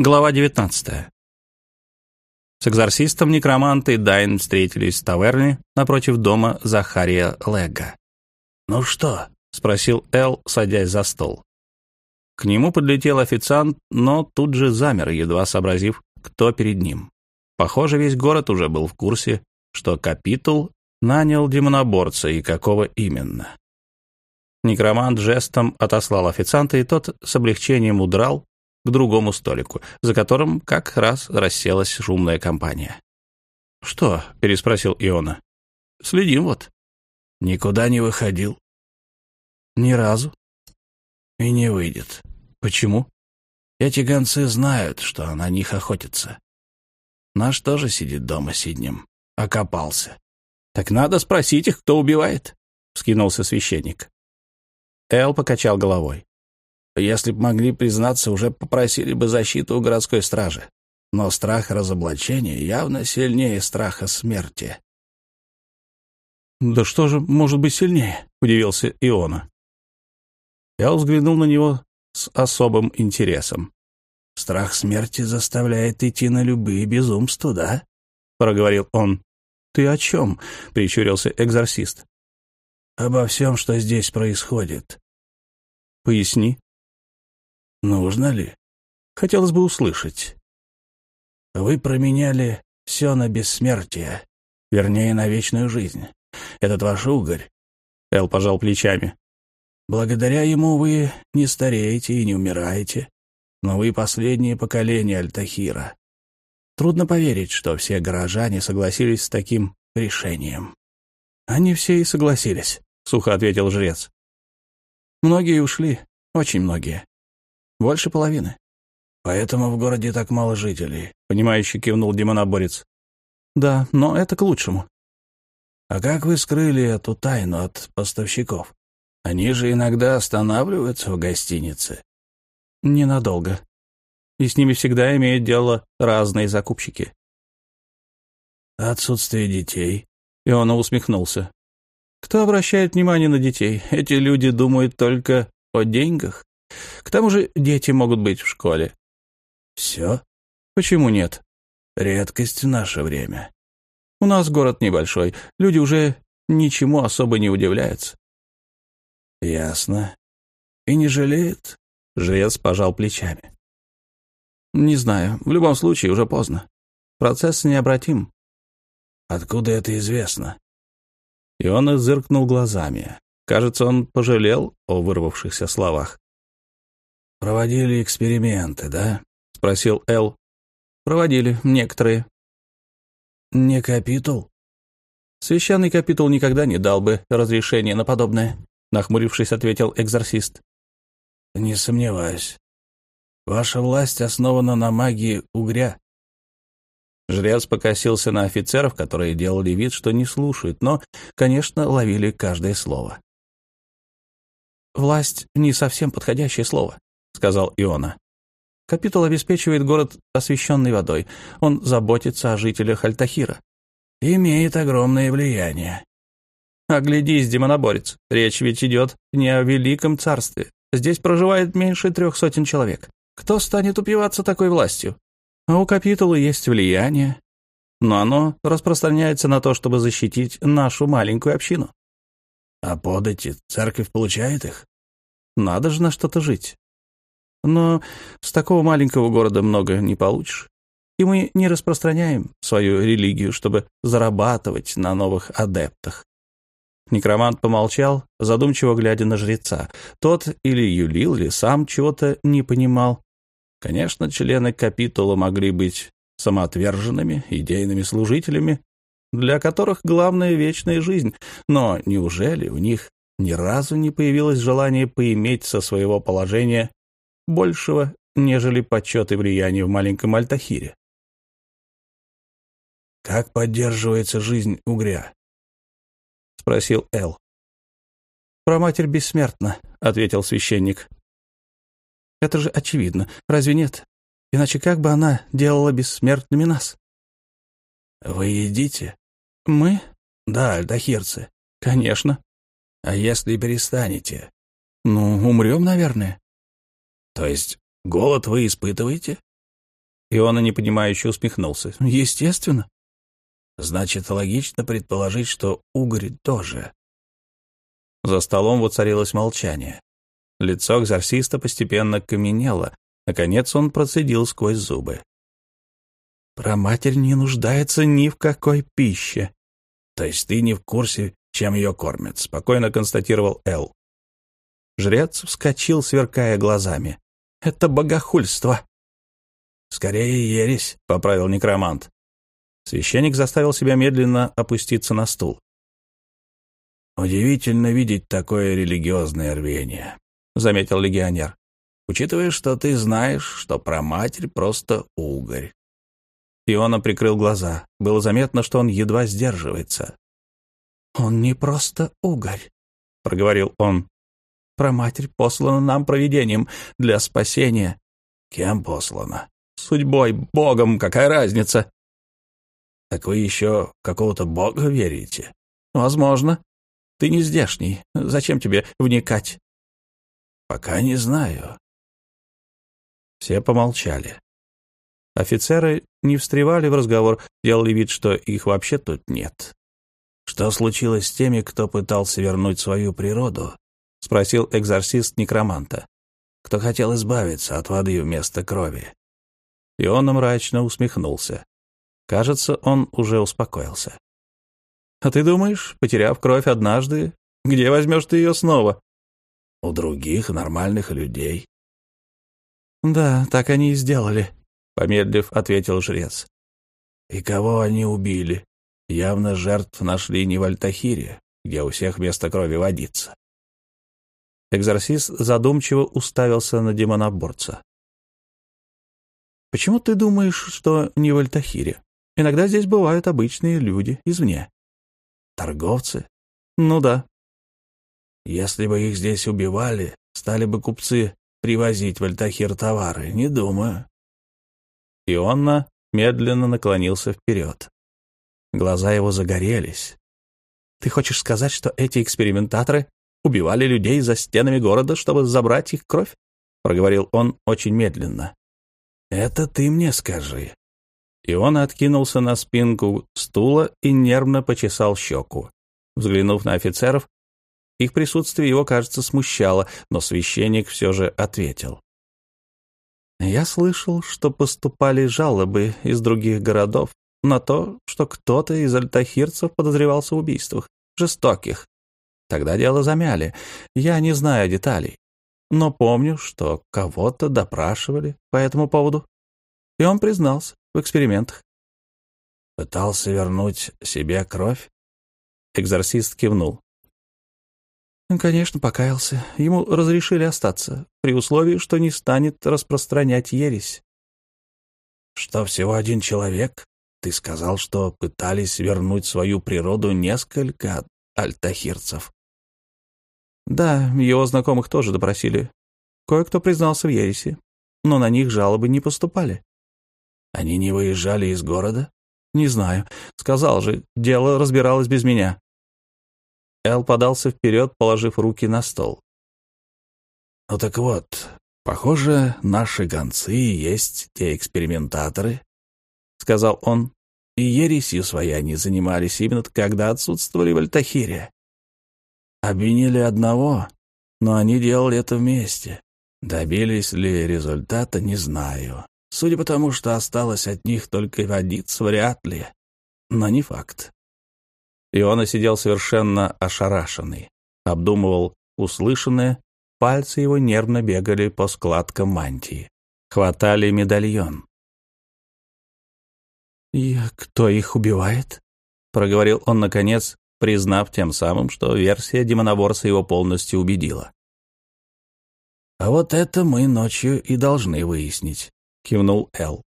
Глава 19. С экзорсистом некроманты Дайн встретились в таверне напротив дома Захария Лега. «Ну что?» — спросил Эл, садясь за стол. К нему подлетел официант, но тут же замер, едва сообразив, кто перед ним. Похоже, весь город уже был в курсе, что капитул нанял демоноборца и какого именно. Некромант жестом отослал официанта, и тот с облегчением удрал, к другому столику, за которым как раз расселась шумная компания. «Что?» — переспросил Иона. «Следим вот». «Никуда не выходил?» «Ни разу». «И не выйдет». «Почему?» «Эти гонцы знают, что на них охотятся. Наш тоже сидит дома сиднем. Окопался». «Так надо спросить их, кто убивает», — вскинулся священник. Эл покачал головой. Если б могли признаться, уже попросили бы защиту у городской стражи. Но страх разоблачения явно сильнее страха смерти. «Да что же может быть сильнее?» — удивился Иона. Я взглянул на него с особым интересом. «Страх смерти заставляет идти на любые безумства, да?» — проговорил он. «Ты о чем?» — прищурился экзорцист. «Обо всем, что здесь происходит». «Поясни». Нужно ли? Хотелось бы услышать. Вы променяли все на бессмертие, вернее, на вечную жизнь. Этот ваш угорь. Эл пожал плечами. Благодаря ему вы не стареете и не умираете, но вы последнее поколение Альтахира. Трудно поверить, что все горожане согласились с таким решением. Они все и согласились, — сухо ответил жрец. Многие ушли, очень многие. Больше половины. Поэтому в городе так мало жителей, — понимающе кивнул демоноборец. Да, но это к лучшему. А как вы скрыли эту тайну от поставщиков? Они же иногда останавливаются в гостинице. Ненадолго. И с ними всегда имеют дело разные закупщики. Отсутствие детей. И он усмехнулся. Кто обращает внимание на детей? Эти люди думают только о деньгах. К тому же дети могут быть в школе. Все? Почему нет? Редкость в наше время. У нас город небольшой, люди уже ничему особо не удивляются. Ясно. И не жалеет? Жрец пожал плечами. Не знаю, в любом случае уже поздно. Процесс необратим. Откуда это известно? И он изыркнул глазами. Кажется, он пожалел о вырвавшихся словах. «Проводили эксперименты, да?» — спросил Эл. «Проводили, некоторые». «Не капитул?» «Священный капитул никогда не дал бы разрешения на подобное», — нахмурившись, ответил экзорцист. «Не сомневаюсь. Ваша власть основана на магии угря». Жрец покосился на офицеров, которые делали вид, что не слушают, но, конечно, ловили каждое слово. «Власть — не совсем подходящее слово сказал Иона. Капитул обеспечивает город освещенной водой. Он заботится о жителях Альтахира. Имеет огромное влияние. Оглядись, демоноборец. Речь ведь идет не о великом царстве. Здесь проживает меньше трех сотен человек. Кто станет упиваться такой властью? А у капитула есть влияние, но оно распространяется на то, чтобы защитить нашу маленькую общину. А подати церковь получает их? Надо же на что-то жить. Но с такого маленького города много не получишь. И мы не распространяем свою религию, чтобы зарабатывать на новых адептах. Некромант помолчал, задумчиво глядя на жреца. Тот или юлил, или сам чего-то не понимал. Конечно, члены капитула могли быть самоотверженными, идейными служителями, для которых главная вечная жизнь. Но неужели у них ни разу не появилось желание поиметь со своего положения большего, нежели почет и влияние в маленьком Альтахире. «Как поддерживается жизнь угря?» — спросил Эл. «Про матерь бессмертна», — ответил священник. «Это же очевидно, разве нет? Иначе как бы она делала бессмертными нас?» «Вы едите?» «Мы?» «Да, альтахирцы». «Конечно». «А если перестанете?» «Ну, умрем, наверное». То есть голод вы испытываете? Иона непонимающе усмехнулся. «Естественно». «Значит, логично предположить, что угорь тоже». За столом воцарилось молчание. Лицо экзорциста постепенно каменело. Наконец он процедил сквозь зубы. «Проматерь не нуждается ни в какой пище». «То есть ты не в курсе, чем ее кормят?» — спокойно констатировал Эл. Жрец вскочил, сверкая глазами. «Это богохульство!» «Скорее ересь», — поправил некромант. Священник заставил себя медленно опуститься на стул. «Удивительно видеть такое религиозное рвение», — заметил легионер, «учитывая, что ты знаешь, что про матерь просто угорь». Иона прикрыл глаза. Было заметно, что он едва сдерживается. «Он не просто угорь», — проговорил он. Проматерь послана нам провидением для спасения. Кем послана? Судьбой, Богом, какая разница? Так вы еще какого-то Бога верите? Возможно. Ты не здешний. Зачем тебе вникать? Пока не знаю. Все помолчали. Офицеры не встревали в разговор, делали вид, что их вообще тут нет. Что случилось с теми, кто пытался вернуть свою природу? — спросил экзорцист некроманта. «Кто хотел избавиться от воды вместо крови?» И он мрачно усмехнулся. Кажется, он уже успокоился. «А ты думаешь, потеряв кровь однажды, где возьмешь ты ее снова?» «У других нормальных людей». «Да, так они и сделали», — помедлив, ответил жрец. «И кого они убили? Явно жертв нашли не в Альтахире, где у всех вместо крови водится. Экзорцист задумчиво уставился на демоноборца. «Почему ты думаешь, что не в Альтахире? Иногда здесь бывают обычные люди извне». «Торговцы?» «Ну да». «Если бы их здесь убивали, стали бы купцы привозить в Альтахир товары, не думаю». Ионна медленно наклонился вперед. Глаза его загорелись. «Ты хочешь сказать, что эти экспериментаторы убивали людей за стенами города, чтобы забрать их кровь?» — проговорил он очень медленно. «Это ты мне скажи». И он откинулся на спинку стула и нервно почесал щеку. Взглянув на офицеров, их присутствие его, кажется, смущало, но священник все же ответил. «Я слышал, что поступали жалобы из других городов на то, что кто-то из альтахирцев подозревался в убийствах, жестоких, Тогда дело замяли. Я не знаю деталей. Но помню, что кого-то допрашивали по этому поводу. И он признался в экспериментах. Пытался вернуть себе кровь? Экзорцист кивнул. Конечно, покаялся. Ему разрешили остаться, при условии, что не станет распространять ересь. Что, всего один человек? Ты сказал, что пытались вернуть свою природу несколько альтахирцев. Да, его знакомых тоже допросили. Кое-кто признался в ереси, но на них жалобы не поступали. Они не выезжали из города? Не знаю. Сказал же, дело разбиралось без меня. Эл подался вперед, положив руки на стол. Ну так вот, похоже, наши гонцы есть те экспериментаторы, сказал он, и ересью своей они занимались именно когда отсутствовали в Альтахире. Обвинили одного, но они делали это вместе. Добились ли результата, не знаю. Судя по тому, что осталось от них только водиться, вряд ли. Но не факт. Иона сидел совершенно ошарашенный, обдумывал услышанное, пальцы его нервно бегали по складкам мантии, хватали медальон. «И кто их убивает?» — проговорил он, наконец, признав тем самым, что версия демоноборца его полностью убедила. «А вот это мы ночью и должны выяснить», — кивнул Эл.